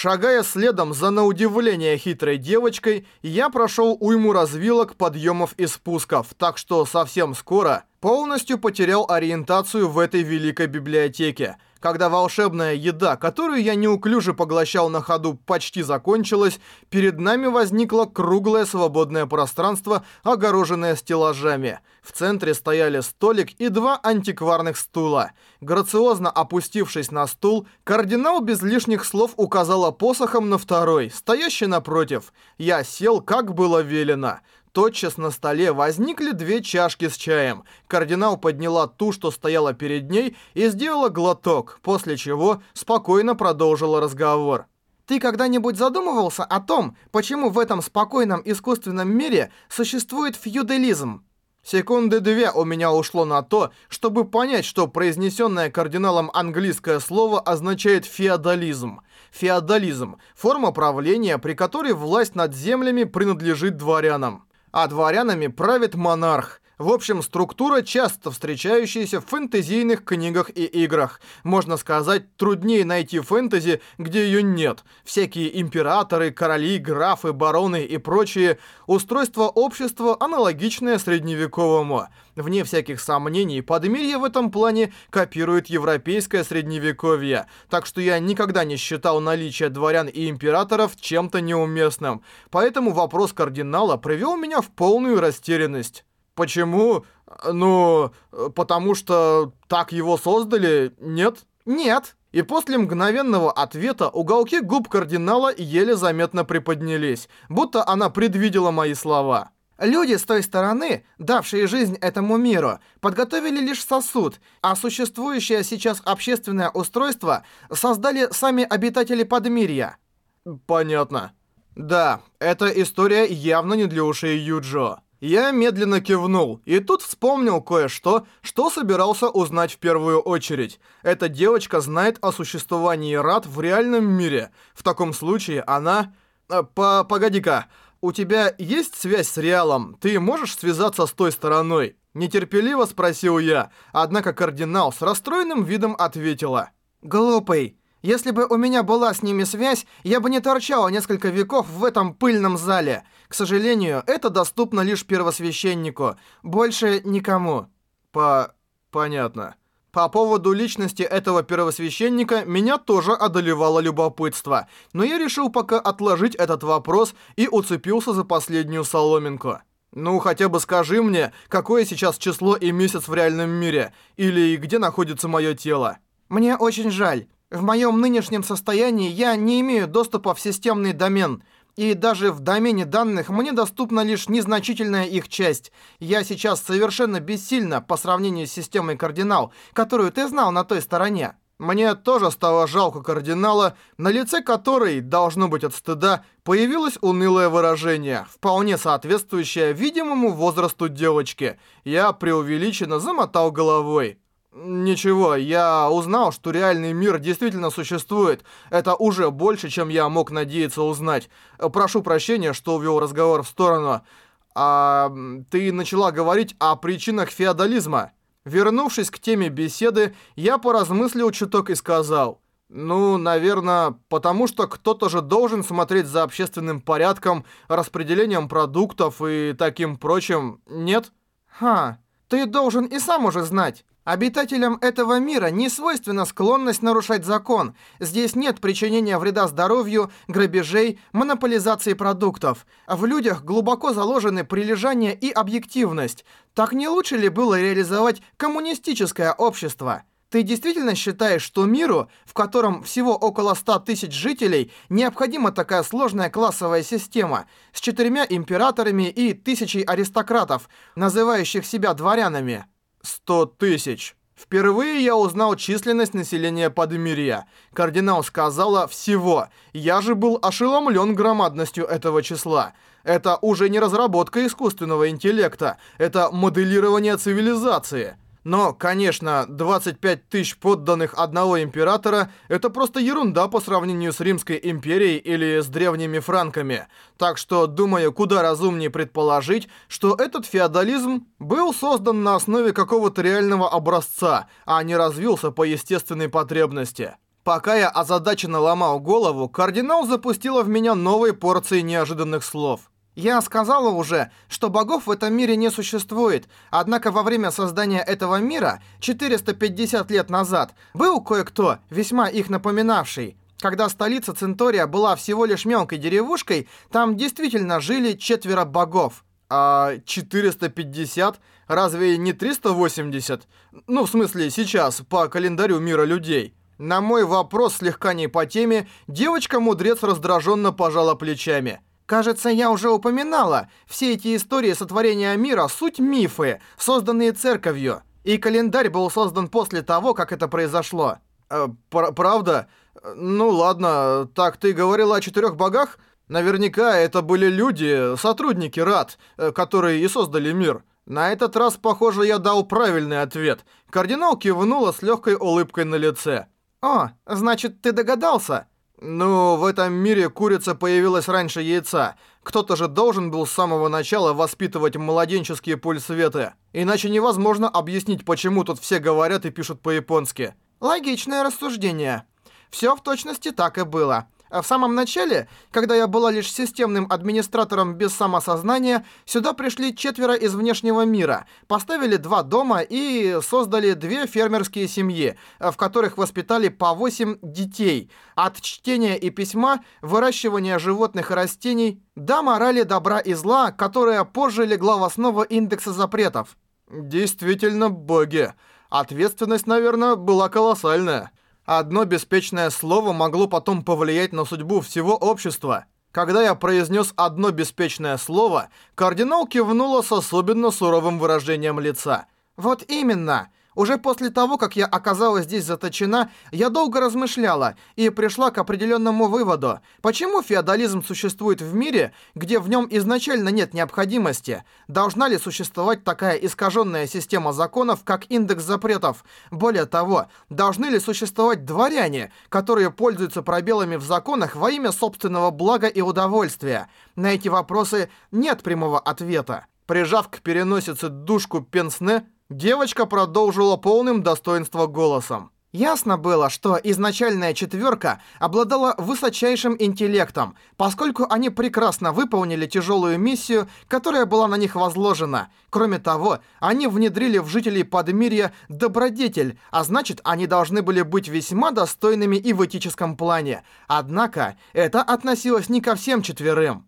Шагая следом за на удивление хитрой девочкой, я прошел уйму развилок, подъемов и спусков, так что совсем скоро полностью потерял ориентацию в этой великой библиотеке – когда волшебная еда, которую я неуклюже поглощал на ходу, почти закончилась, перед нами возникло круглое свободное пространство, огороженное стеллажами. В центре стояли столик и два антикварных стула. Грациозно опустившись на стул, кардинал без лишних слов указала посохом на второй, стоящий напротив. Я сел, как было велено. Тотчас на столе возникли две чашки с чаем. Кардинал подняла ту, что стояла перед ней, и сделала глоток, после чего спокойно продолжила разговор. Ты когда-нибудь задумывался о том, почему в этом спокойном искусственном мире существует фьюдализм? Секунды две у меня ушло на то, чтобы понять, что произнесенное кардиналом английское слово означает «феодализм». Феодализм – форма правления, при которой власть над землями принадлежит дворянам а дворянами правит монарх. В общем, структура, часто встречающаяся в фэнтезийных книгах и играх. Можно сказать, труднее найти фэнтези, где ее нет. Всякие императоры, короли, графы, бароны и прочие. Устройство общества аналогичное средневековому. Вне всяких сомнений, подмирье в этом плане копирует европейское средневековье, так что я никогда не считал наличие дворян и императоров чем-то неуместным. Поэтому вопрос кардинала привел меня в полную растерянность. Почему? Ну, потому что так его создали, нет? Нет. И после мгновенного ответа уголки губ кардинала еле заметно приподнялись, будто она предвидела мои слова. Люди с той стороны, давшие жизнь этому миру, подготовили лишь сосуд, а существующее сейчас общественное устройство создали сами обитатели Подмирья. Понятно. Да, эта история явно не для ушей Юджо. Я медленно кивнул, и тут вспомнил кое-что, что собирался узнать в первую очередь. Эта девочка знает о существовании рад в реальном мире. В таком случае она... Э, по Погоди-ка, у тебя есть связь с Реалом? Ты можешь связаться с той стороной?» Нетерпеливо спросил я, однако кардинал с расстроенным видом ответила. «Глупый, если бы у меня была с ними связь, я бы не торчала несколько веков в этом пыльном зале. К сожалению, это доступно лишь первосвященнику, больше никому. По... понятно. По поводу личности этого первосвященника меня тоже одолевало любопытство, но я решил пока отложить этот вопрос и уцепился за последнюю соломинку. Ну, хотя бы скажи мне, какое сейчас число и месяц в реальном мире, или где находится мое тело. Мне очень жаль. В моем нынешнем состоянии я не имею доступа в системный домен, и даже в домене данных мне доступна лишь незначительная их часть. Я сейчас совершенно бессильна по сравнению с системой кардинал, которую ты знал на той стороне. Мне тоже стало жалко кардинала, на лице которой, должно быть от стыда, появилось унылое выражение, вполне соответствующее видимому возрасту девочки. Я преувеличенно замотал головой. Ничего, я узнал, что реальный мир действительно существует. Это уже больше, чем я мог надеяться узнать. Прошу прощения, что увел разговор в сторону. А ты начала говорить о причинах феодализма. Вернувшись к теме беседы, я поразмыслил чуток и сказал... Ну, наверное, потому что кто-то же должен смотреть за общественным порядком, распределением продуктов и таким прочим, нет? Ха, ты должен и сам уже знать. Обитателям этого мира не свойственна склонность нарушать закон. Здесь нет причинения вреда здоровью, грабежей, монополизации продуктов. В людях глубоко заложены прилежание и объективность. Так не лучше ли было реализовать коммунистическое общество? Ты действительно считаешь, что миру, в котором всего около 100 тысяч жителей, необходима такая сложная классовая система с четырьмя императорами и тысячей аристократов, называющих себя дворянами? Сто тысяч. Впервые я узнал численность населения Подмирья. Кардинал сказала «всего». Я же был ошеломлен громадностью этого числа. Это уже не разработка искусственного интеллекта, это моделирование цивилизации. Но, конечно, 25 тысяч подданных одного императора – это просто ерунда по сравнению с Римской империей или с древними франками. Так что, думаю, куда разумнее предположить, что этот феодализм был создан на основе какого-то реального образца, а не развился по естественной потребности. Пока я озадаченно ломал голову, кардинал запустила в меня новые порции неожиданных слов. Я сказала уже, что богов в этом мире не существует, однако во время создания этого мира, 450 лет назад, был кое-кто, весьма их напоминавший. Когда столица Центория была всего лишь мелкой деревушкой, там действительно жили четверо богов. А 450? Разве не 380? Ну, в смысле, сейчас, по календарю мира людей. На мой вопрос слегка не по теме, девочка-мудрец раздраженно пожала плечами. Кажется, я уже упоминала, все эти истории сотворения мира — суть мифы, созданные церковью. И календарь был создан после того, как это произошло. Э, пр правда? Ну ладно, так ты говорила о четырех богах? Наверняка это были люди, сотрудники РАД, э, которые и создали мир. На этот раз, похоже, я дал правильный ответ. Кардинал кивнула с легкой улыбкой на лице. «О, значит, ты догадался?» «Ну, в этом мире курица появилась раньше яйца. Кто-то же должен был с самого начала воспитывать младенческие пульсветы. Иначе невозможно объяснить, почему тут все говорят и пишут по-японски». «Логичное рассуждение. Все в точности так и было. В самом начале, когда я была лишь системным администратором без самосознания, сюда пришли четверо из внешнего мира, поставили два дома и создали две фермерские семьи, в которых воспитали по восемь детей. От чтения и письма, выращивания животных и растений, до морали добра и зла, которая позже легла в основу индекса запретов. Действительно боги. Ответственность, наверное, была колоссальная. Одно беспечное слово могло потом повлиять на судьбу всего общества. Когда я произнес одно беспечное слово, кардинал кивнула с особенно суровым выражением лица. «Вот именно!» Уже после того, как я оказалась здесь заточена, я долго размышляла и пришла к определенному выводу. Почему феодализм существует в мире, где в нем изначально нет необходимости? Должна ли существовать такая искаженная система законов, как индекс запретов? Более того, должны ли существовать дворяне, которые пользуются пробелами в законах во имя собственного блага и удовольствия? На эти вопросы нет прямого ответа. Прижав к переносице душку пенсне, Девочка продолжила полным достоинства голосом. Ясно было, что изначальная четверка обладала высочайшим интеллектом, поскольку они прекрасно выполнили тяжелую миссию, которая была на них возложена. Кроме того, они внедрили в жителей Подмирья добродетель, а значит, они должны были быть весьма достойными и в этическом плане. Однако, это относилось не ко всем четверым.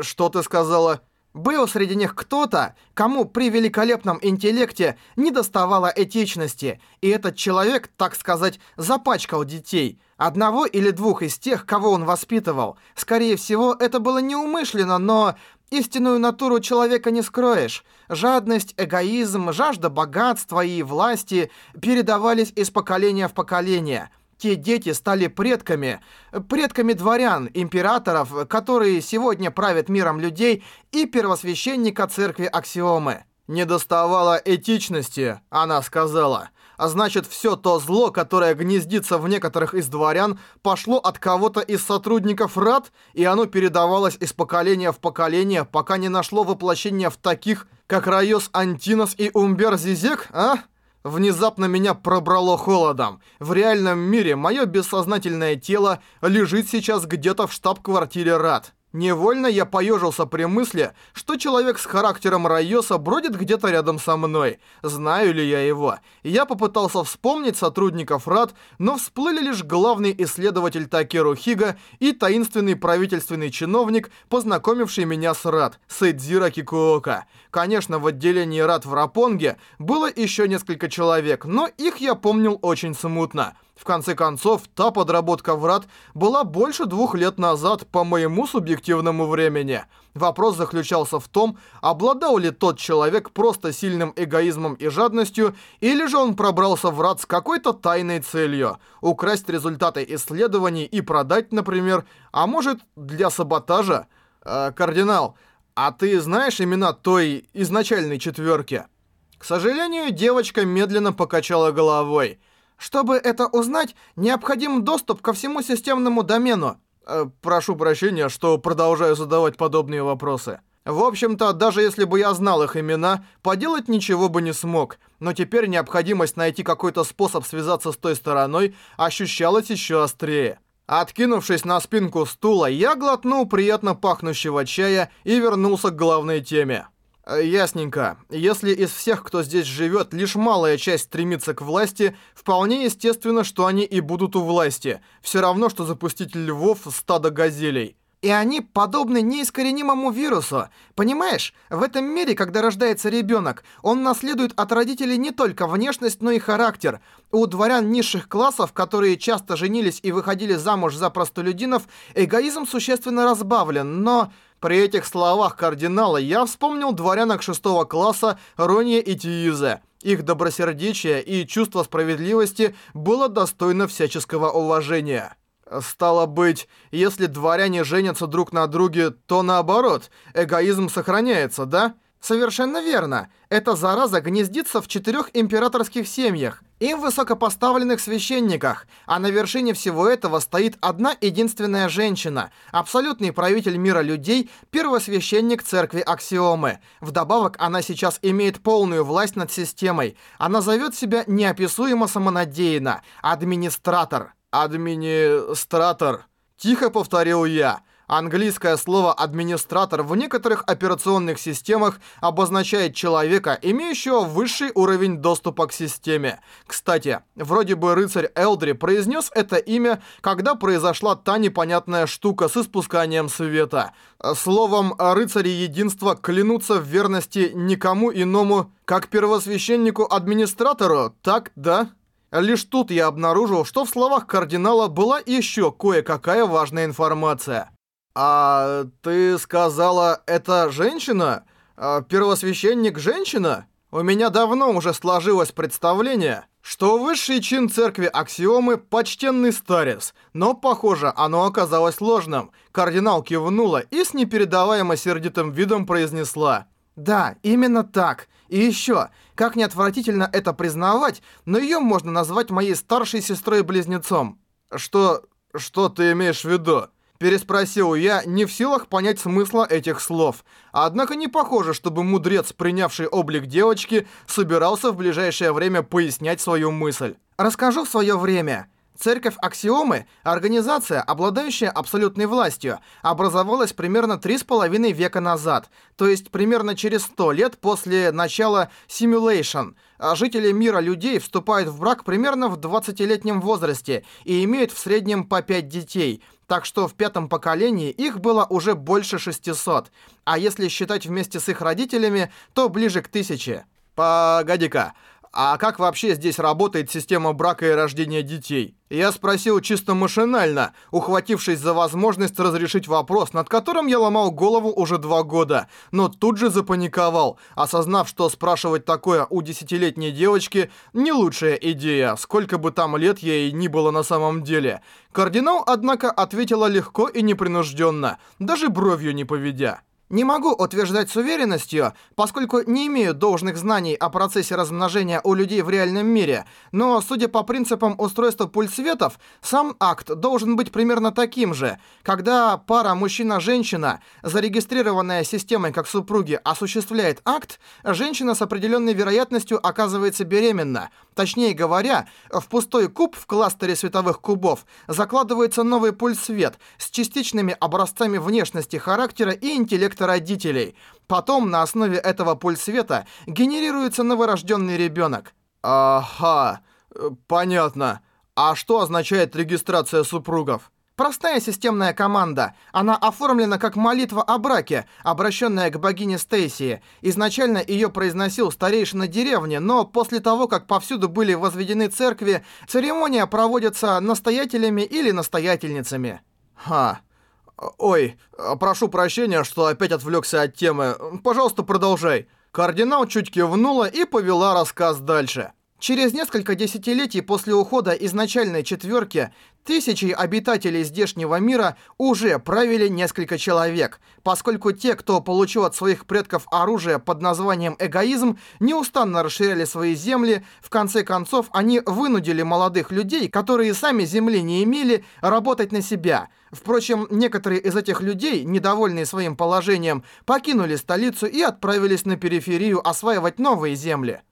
«Что ты сказала?» Был среди них кто-то, кому при великолепном интеллекте не доставало этичности, и этот человек, так сказать, запачкал детей. Одного или двух из тех, кого он воспитывал. Скорее всего, это было неумышленно, но истинную натуру человека не скроешь. Жадность, эгоизм, жажда богатства и власти передавались из поколения в поколение – те дети стали предками, предками дворян, императоров, которые сегодня правят миром людей, и первосвященника церкви Аксиомы. «Не доставало этичности», она сказала. А значит, все то зло, которое гнездится в некоторых из дворян, пошло от кого-то из сотрудников РАД, и оно передавалось из поколения в поколение, пока не нашло воплощения в таких, как Райос Антинос и Умбер Зизек, а? Внезапно меня пробрало холодом. В реальном мире мое бессознательное тело лежит сейчас где-то в штаб-квартире РАД. Невольно я поежился при мысли, что человек с характером Райоса бродит где-то рядом со мной. Знаю ли я его? Я попытался вспомнить сотрудников РАД, но всплыли лишь главный исследователь Такеру Хига и таинственный правительственный чиновник, познакомивший меня с РАД, Сэдзира Кикуока. Конечно, в отделении РАД в Рапонге было еще несколько человек, но их я помнил очень смутно. В конце концов, та подработка врат была больше двух лет назад по моему субъективному времени. Вопрос заключался в том, обладал ли тот человек просто сильным эгоизмом и жадностью, или же он пробрался в рад с какой-то тайной целью. Украсть результаты исследований и продать, например, а может, для саботажа? Э, кардинал, а ты знаешь имена той изначальной четверки? К сожалению, девочка медленно покачала головой – чтобы это узнать, необходим доступ ко всему системному домену. Э, прошу прощения, что продолжаю задавать подобные вопросы. В общем-то, даже если бы я знал их имена, поделать ничего бы не смог. Но теперь необходимость найти какой-то способ связаться с той стороной ощущалась еще острее. Откинувшись на спинку стула, я глотнул приятно пахнущего чая и вернулся к главной теме. Ясненько. Если из всех, кто здесь живет, лишь малая часть стремится к власти, вполне естественно, что они и будут у власти. Все равно, что запустить львов в стадо газелей. И они подобны неискоренимому вирусу. Понимаешь, в этом мире, когда рождается ребенок, он наследует от родителей не только внешность, но и характер. У дворян низших классов, которые часто женились и выходили замуж за простолюдинов, эгоизм существенно разбавлен, но... При этих словах кардинала я вспомнил дворянок шестого класса Ронья и Тиизе. Их добросердечие и чувство справедливости было достойно всяческого уважения. Стало быть, если дворяне женятся друг на друге, то наоборот, эгоизм сохраняется, да? Совершенно верно. Эта зараза гнездится в четырех императорских семьях и в высокопоставленных священниках, а на вершине всего этого стоит одна единственная женщина, абсолютный правитель мира людей, первосвященник церкви Аксиомы. Вдобавок, она сейчас имеет полную власть над системой. Она зовет себя неописуемо самонадеянно – администратор. «Администратор», — тихо повторил я. Английское слово «администратор» в некоторых операционных системах обозначает человека, имеющего высший уровень доступа к системе. Кстати, вроде бы рыцарь Элдри произнес это имя, когда произошла та непонятная штука с испусканием света. Словом, рыцари единства клянутся в верности никому иному, как первосвященнику-администратору, так, да? Лишь тут я обнаружил, что в словах кардинала была еще кое-какая важная информация. «А ты сказала, это женщина? А первосвященник женщина?» У меня давно уже сложилось представление, что высший чин церкви Аксиомы – почтенный старец, но, похоже, оно оказалось ложным. Кардинал кивнула и с непередаваемо сердитым видом произнесла «Да, именно так. И еще, как не отвратительно это признавать, но ее можно назвать моей старшей сестрой-близнецом. Что... что ты имеешь в виду? Переспросил я, не в силах понять смысла этих слов. Однако не похоже, чтобы мудрец, принявший облик девочки, собирался в ближайшее время пояснять свою мысль. Расскажу в свое время. Церковь Аксиомы, организация, обладающая абсолютной властью, образовалась примерно три с половиной века назад, то есть примерно через сто лет после начала Simulation. Жители мира людей вступают в брак примерно в 20-летнем возрасте и имеют в среднем по 5 детей, так что в пятом поколении их было уже больше 600, а если считать вместе с их родителями, то ближе к 1000. Погоди-ка, а как вообще здесь работает система брака и рождения детей? Я спросил чисто машинально, ухватившись за возможность разрешить вопрос, над которым я ломал голову уже два года, но тут же запаниковал, осознав, что спрашивать такое у десятилетней девочки не лучшая идея, сколько бы там лет ей ни было на самом деле. Кардинал, однако, ответила легко и непринужденно, даже бровью не поведя. Не могу утверждать с уверенностью, поскольку не имею должных знаний о процессе размножения у людей в реальном мире, но, судя по принципам устройства пульсветов, сам акт должен быть примерно таким же. Когда пара мужчина-женщина, зарегистрированная системой как супруги, осуществляет акт, женщина с определенной вероятностью оказывается беременна. Точнее говоря, в пустой куб в кластере световых кубов закладывается новый пульсвет с частичными образцами внешности, характера и интеллекта интеллекта родителей. Потом на основе этого пульсвета генерируется новорожденный ребенок. Ага, понятно. А что означает регистрация супругов? Простая системная команда. Она оформлена как молитва о браке, обращенная к богине Стейсии. Изначально ее произносил старейшина деревни, но после того, как повсюду были возведены церкви, церемония проводится настоятелями или настоятельницами. Ха. «Ой, прошу прощения, что опять отвлекся от темы. Пожалуйста, продолжай». Кардинал чуть кивнула и повела рассказ дальше. Через несколько десятилетий после ухода изначальной четверки тысячи обитателей здешнего мира уже правили несколько человек, поскольку те, кто получил от своих предков оружие под названием эгоизм, неустанно расширяли свои земли, в конце концов они вынудили молодых людей, которые сами земли не имели, работать на себя. Впрочем, некоторые из этих людей, недовольные своим положением, покинули столицу и отправились на периферию осваивать новые земли.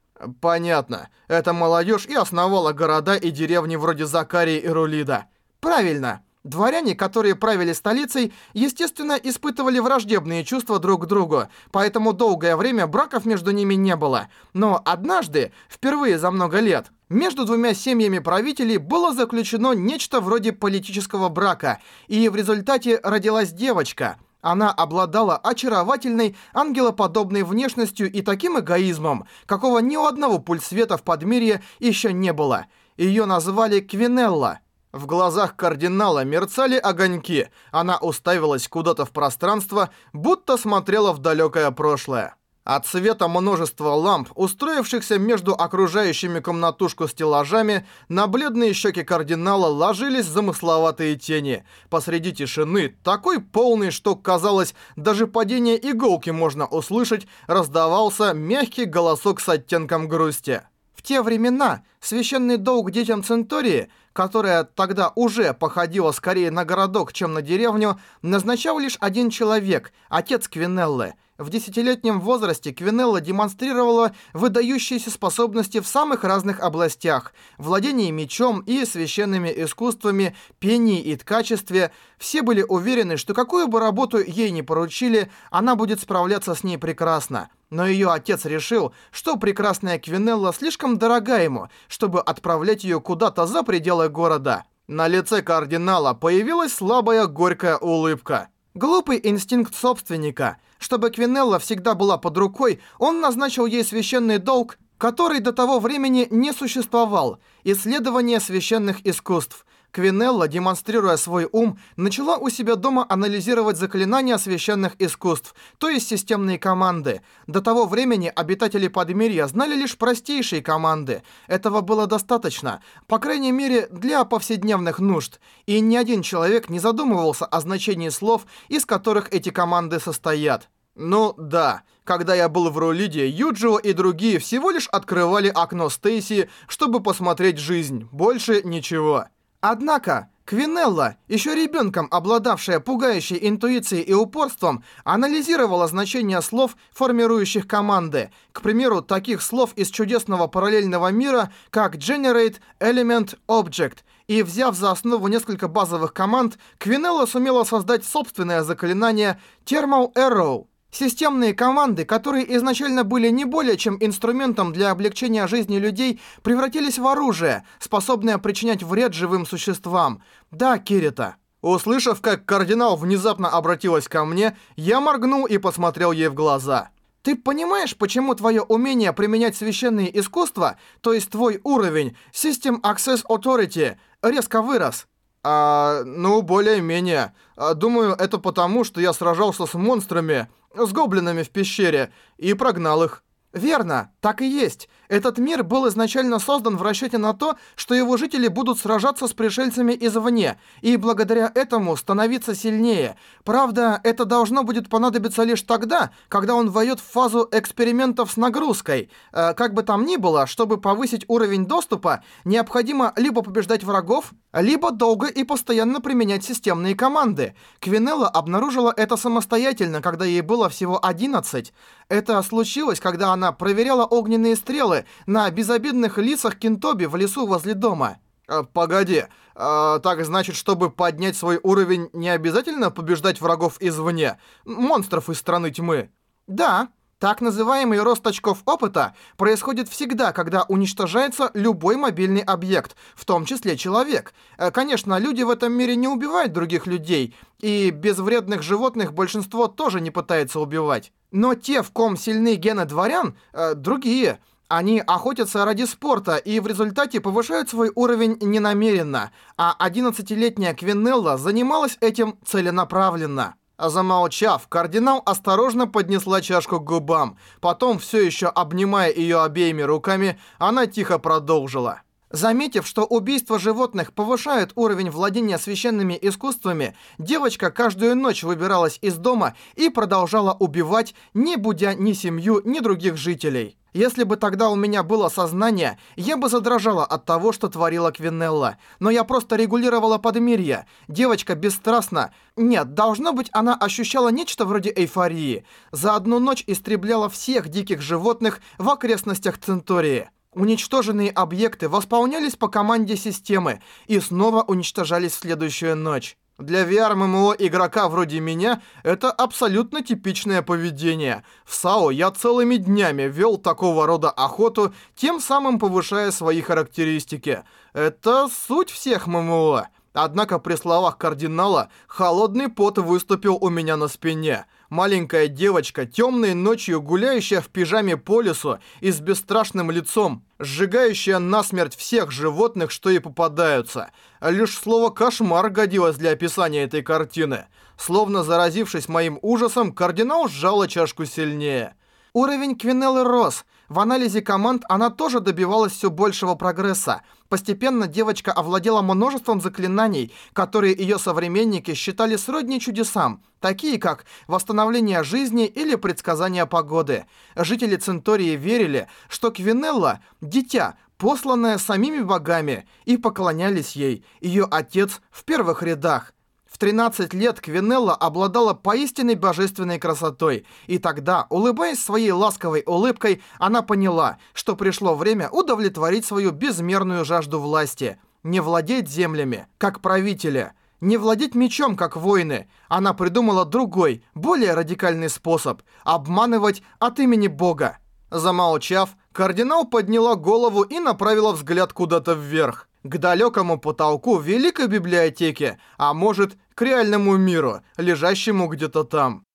Понятно. Эта молодежь и основала города и деревни вроде Закарии и Рулида. Правильно. Дворяне, которые правили столицей, естественно, испытывали враждебные чувства друг к другу, поэтому долгое время браков между ними не было. Но однажды, впервые за много лет, между двумя семьями правителей было заключено нечто вроде политического брака, и в результате родилась девочка – она обладала очаровательной, ангелоподобной внешностью и таким эгоизмом, какого ни у одного пульсвета в Подмирье еще не было. Ее назвали Квинелла. В глазах кардинала мерцали огоньки. Она уставилась куда-то в пространство, будто смотрела в далекое прошлое. От света множества ламп, устроившихся между окружающими комнатушку стеллажами, на бледные щеки кардинала ложились замысловатые тени. Посреди тишины, такой полный, что, казалось, даже падение иголки можно услышать, раздавался мягкий голосок с оттенком грусти. В те времена священный долг детям Центории, которая тогда уже походила скорее на городок, чем на деревню, назначал лишь один человек, отец Квинеллы – в десятилетнем возрасте Квинелла демонстрировала выдающиеся способности в самых разных областях. Владение мечом и священными искусствами, пении и ткачестве. Все были уверены, что какую бы работу ей не поручили, она будет справляться с ней прекрасно. Но ее отец решил, что прекрасная Квинелла слишком дорога ему, чтобы отправлять ее куда-то за пределы города. На лице кардинала появилась слабая горькая улыбка. Глупый инстинкт собственника. Чтобы Квинелла всегда была под рукой, он назначил ей священный долг, который до того времени не существовал – исследование священных искусств. Квинелла, демонстрируя свой ум, начала у себя дома анализировать заклинания священных искусств, то есть системные команды. До того времени обитатели Подмирья знали лишь простейшие команды. Этого было достаточно, по крайней мере, для повседневных нужд. И ни один человек не задумывался о значении слов, из которых эти команды состоят. Ну да, когда я был в Рулиде, Юджио и другие всего лишь открывали окно Стейси, чтобы посмотреть жизнь, больше ничего. Однако, Квинелла, еще ребенком обладавшая пугающей интуицией и упорством, анализировала значение слов, формирующих команды. К примеру, таких слов из чудесного параллельного мира, как Generate, Element, Object. И взяв за основу несколько базовых команд, Квинелла сумела создать собственное заклинание Thermal Arrow. Системные команды, которые изначально были не более чем инструментом для облегчения жизни людей, превратились в оружие, способное причинять вред живым существам. Да, Кирита. Услышав, как кардинал внезапно обратилась ко мне, я моргнул и посмотрел ей в глаза. Ты понимаешь, почему твое умение применять священные искусства, то есть твой уровень, System Access Authority, резко вырос? А, ну, более-менее. А, думаю, это потому, что я сражался с монстрами, с гоблинами в пещере, и прогнал их. Верно, так и есть. Этот мир был изначально создан в расчете на то, что его жители будут сражаться с пришельцами извне, и благодаря этому становиться сильнее. Правда, это должно будет понадобиться лишь тогда, когда он войдет в фазу экспериментов с нагрузкой. Э, как бы там ни было, чтобы повысить уровень доступа, необходимо либо побеждать врагов, либо долго и постоянно применять системные команды. Квинелла обнаружила это самостоятельно, когда ей было всего 11. Это случилось, когда она проверяла огненные стрелы на безобидных лисах Кинтоби в лесу возле дома. А, «Погоди, а, так значит, чтобы поднять свой уровень, не обязательно побеждать врагов извне? Монстров из страны тьмы?» «Да». Так называемый рост очков опыта происходит всегда, когда уничтожается любой мобильный объект, в том числе человек. Э, конечно, люди в этом мире не убивают других людей, и безвредных животных большинство тоже не пытается убивать. Но те, в ком сильны гены дворян, э, другие – они охотятся ради спорта и в результате повышают свой уровень ненамеренно, а 11-летняя Квинелла занималась этим целенаправленно. Замолчав, кардинал осторожно поднесла чашку к губам. Потом, все еще обнимая ее обеими руками, она тихо продолжила. Заметив, что убийство животных повышает уровень владения священными искусствами, девочка каждую ночь выбиралась из дома и продолжала убивать, не будя ни семью, ни других жителей. Если бы тогда у меня было сознание, я бы задрожала от того, что творила Квинелла. Но я просто регулировала подмирье. Девочка бесстрастна. Нет, должно быть, она ощущала нечто вроде эйфории. За одну ночь истребляла всех диких животных в окрестностях Центории. Уничтоженные объекты восполнялись по команде системы и снова уничтожались в следующую ночь. Для VR-ММО игрока вроде меня это абсолютно типичное поведение. В САО я целыми днями вел такого рода охоту, тем самым повышая свои характеристики. Это суть всех ММО. Однако при словах кардинала холодный пот выступил у меня на спине. Маленькая девочка, темной ночью гуляющая в пижаме по лесу и с бесстрашным лицом, сжигающая насмерть всех животных, что ей попадаются. Лишь слово «кошмар» годилось для описания этой картины. Словно заразившись моим ужасом, кардинал сжала чашку сильнее. Уровень Квинеллы рос. В анализе команд она тоже добивалась все большего прогресса. Постепенно девочка овладела множеством заклинаний, которые ее современники считали сродни чудесам, такие как восстановление жизни или предсказание погоды. Жители Центории верили, что Квинелла – дитя, посланное самими богами, и поклонялись ей, ее отец в первых рядах – в 13 лет Квинелла обладала поистине божественной красотой, и тогда, улыбаясь своей ласковой улыбкой, она поняла, что пришло время удовлетворить свою безмерную жажду власти. Не владеть землями, как правители, не владеть мечом, как воины. Она придумала другой, более радикальный способ – обманывать от имени Бога. Замолчав, кардинал подняла голову и направила взгляд куда-то вверх к далекому потолку великой библиотеки, а может, к реальному миру, лежащему где-то там.